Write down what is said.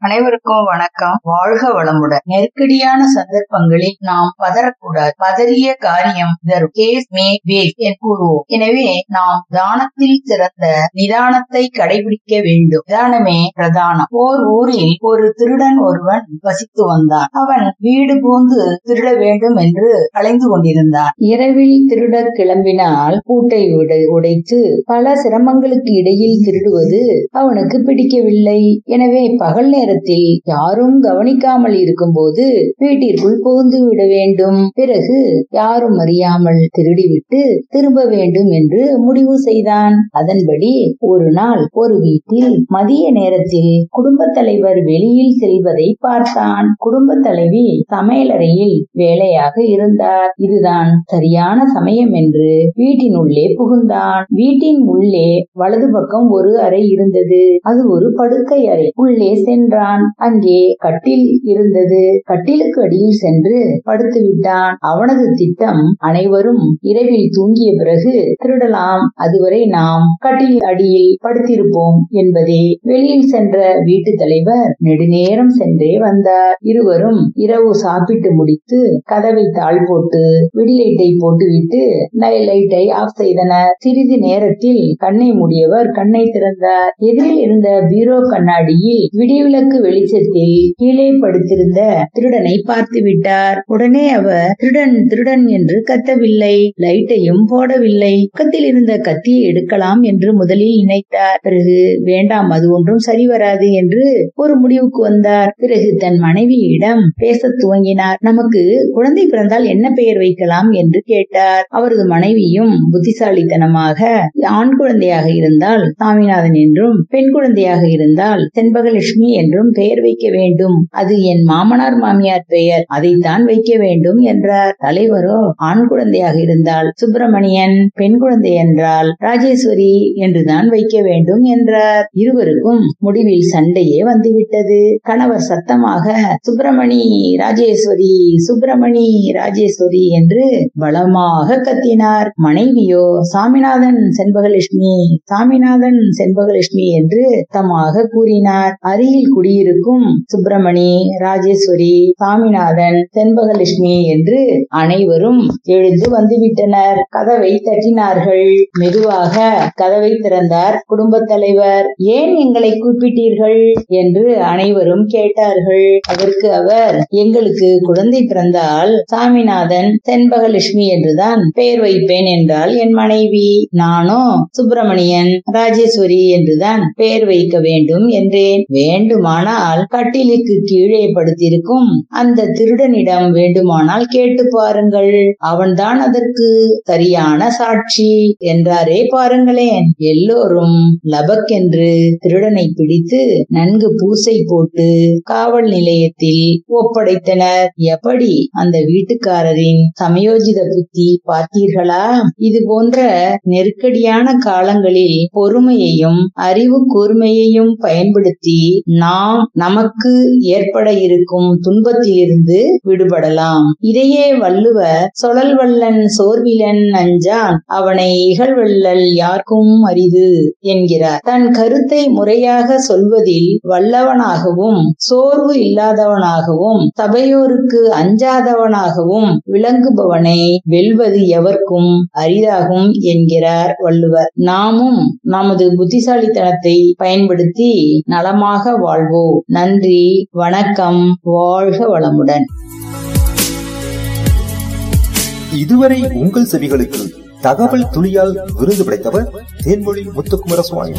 அனைவருக்கும் வணக்கம். வாழ்க வளமுடன். நெருக்கடியான சந்தர்ப்பங்களில் நாம் பதறக்கூடாது. பதறிய காரியம் கூறுவோம். எனவே நாம் தானத்தில் சிறந்த நிதானத்தை கடைபிடிக்க வேண்டும். நிதானமே பிரதானம். ஓர் ஊரில் ஒரு திருடன் ஒருவன் வசித்து வந்தான். அவன் வீடு பூந்து திருட வேண்டும் என்று அலைந்து கொண்டிருந்தான். இரவில் திருட கிளம்பினால் பூட்டை உடைத்து பல சிரமங்களுக்கு இடையில் திருடுவது அவனுக்கு பிடிக்கவில்லை. எனவே பகல் நேரத்தில் யாரும் கவனிக்காமல் இருக்கும்போது வீட்டிற்குள் புகுந்து விட வேண்டும். பிறகு யாரும் அறியாமல் திருடிவிட்டு திரும்ப வேண்டும் என்று முடிவு செய்தான். அதன்படி ஒரு நாள் ஒரு வீட்டில் மதிய நேரத்தில் குடும்ப தலைவர் வெளியில் செல்வதை பார்த்தான். குடும்ப தலைவி சமையலறையில் வேலையாக இருந்தார். இதுதான் சரியான சமயம் என்று வீட்டின் உள்ளே புகுந்தான். வீட்டின் உள்ளே வலது பக்கம் ஒரு அறை இருந்தது. அது ஒரு படுக்கை அறை. உள்ளே சென்ற சென்றான் அங்கே கட்டில் இருந்தது. கட்டிலுக்கு அடியில் சென்று படுத்து விட்டான். அவனது திட்டம் அனைவரும் இரவில் தூங்கிய பிறகு திருடலாம். அதுவரை நாம் கட்டில் அடியில் படுத்திருப்போம் என்பதே. வெளியில் சென்ற வீட்டு தலைவர் நெடுநேரம் சென்றே வந்தார். இருவரும் இரவு சாப்பிட்டு முடித்து கதவை தாழ் போட்டு விடிலைட்டை போட்டுவிட்டு லைட்டை ஆஃப் செய்தனர். சிறிது நேரத்தில் கண்ணை மூடியவர் கண்ணை திறந்தார். எதிரில் இருந்த பீரோ கண்ணாடியில் விளக்கு வெளிச்சத்தில் கீழே படுத்திருந்த திருடனை பார்த்து விட்டார் உடனே அவர் திருடன் திருடன் என்று கத்தவில்லை. லைட்டையும் போடவில்லை. பக்கத்தில் இருந்த கத்தியை எடுக்கலாம் என்று முதலில் நினைத்தார். பிறகு வேண்டாம் அது ஒன்றும் சரி வராது என்று ஒரு முடிவுக்கு வந்தார். பிறகு தன் மனைவியிடம் பேச துவங்கினார். நமக்கு குழந்தை பிறந்தால் என்ன பெயர் வைக்கலாம்? என்று கேட்டார். அவரது மனைவியும் புத்திசாலித்தனமாக ஆண் குழந்தையாக இருந்தால் சாமிநாதன் என்றும் பெண் குழந்தையாக இருந்தால் செண்பகலட்சுமி என்றும் பெயர் வைக்க வேண்டும். அது என் மாமனார் மாமியார் பெயர். அதைத்தான் வைக்க வேண்டும் என்றார். தலைவரோ ஆண் குழந்தையாக இருந்தால் சுப்பிரமணியன் பெண் குழந்தை என்றால் ராஜேஸ்வரி என்றுதான் வைக்க வேண்டும் என்றார். இருவருக்கும் முடிவில் சண்டையே வந்துவிட்டது. கணவர் சத்தமாக சுப்பிரமணி ராஜேஸ்வரி சுப்பிரமணி ராஜேஸ்வரி என்று பலமாக கத்தினார். மனைவியோ சாமிநாதன் செண்பகலட்சுமி சாமிநாதன் செண்பகலட்சுமி என்று தமாக கூறினார். அருகில் குடி குடியிருக்கும் இருக்கும் சுப்பிரமணி ராஜேஸ்வரி சாமிநாதன் செண்பகலட்சுமி என்று அனைவரும் எழுந்து வந்துவிட்டனர். கதவை தட்டினார்கள். மெதுவாக கதவை திறந்தார் குடும்பத் தலைவர். ஏன் எங்களை கூப்பிட்டீர்கள்? என்று அனைவரும் கேட்டார்கள். அதற்கு அவர் எங்களுக்கு குழந்தை பிறந்தால் சாமிநாதன் செண்பகலட்சுமி என்றுதான் பெயர் வைப்பேன் என்றால் என் மனைவி. நானோ சுப்பிரமணியன் ராஜேஸ்வரி என்றுதான் பெயர் வைக்க வேண்டும் என்றேன். வேண்டுமா ஆனால் கட்டிலுக்கு கீழே படுத்திருக்கும் அந்த திருடனிடம் வேண்டுமானால் கேட்டு பாருங்கள். அவன்தான் அதற்கு சரியான சாட்சி. என்றாரே பாருங்களேன். எல்லோரும் லபக்கென்று திருடனை பிடித்து நன்கு பூசை போட்டு காவல் நிலையத்தில் ஒப்படைத்தனர். எப்படி அந்த வீட்டுக்காரரின் சமயோஜித புத்தி பார்த்தீர்களா? இது போன்ற நெருக்கடியான காலங்களில் பொறுமையையும் அறிவு கூர்மையையும் பயன்படுத்தி நாம் நமக்கு ஏற்பட இருக்கும் துன்பத்திலிருந்து விடுபடலாம். இதையே வள்ளுவர் சொழல் வல்லன் சோர்விலன் அஞ்சான் அவனை இகழ்வல்லல் யாருக்கும் அரிது என்கிறார். தன் கருத்தை முறையாக சொல்வதில் வல்லவனாகவும் சோர்வு இல்லாதவனாகவும் சபையோருக்கு அஞ்சாதவனாகவும் விளங்குபவனை வெல்வது எவர்க்கும் அரிதாகும் என்கிறார் வள்ளுவர். நாமும் நமது புத்திசாலித்தனத்தை பயன்படுத்தி நலமாக வாழ் வாழ்வு. நன்றி வணக்கம் வாழ்க வளமுடன். இதுவரை உங்கள் செவிகளுக்கு தகவல் துளியால் விருது படைத்தவர் தேன்மொழி முத்துக்குமர சுவாமி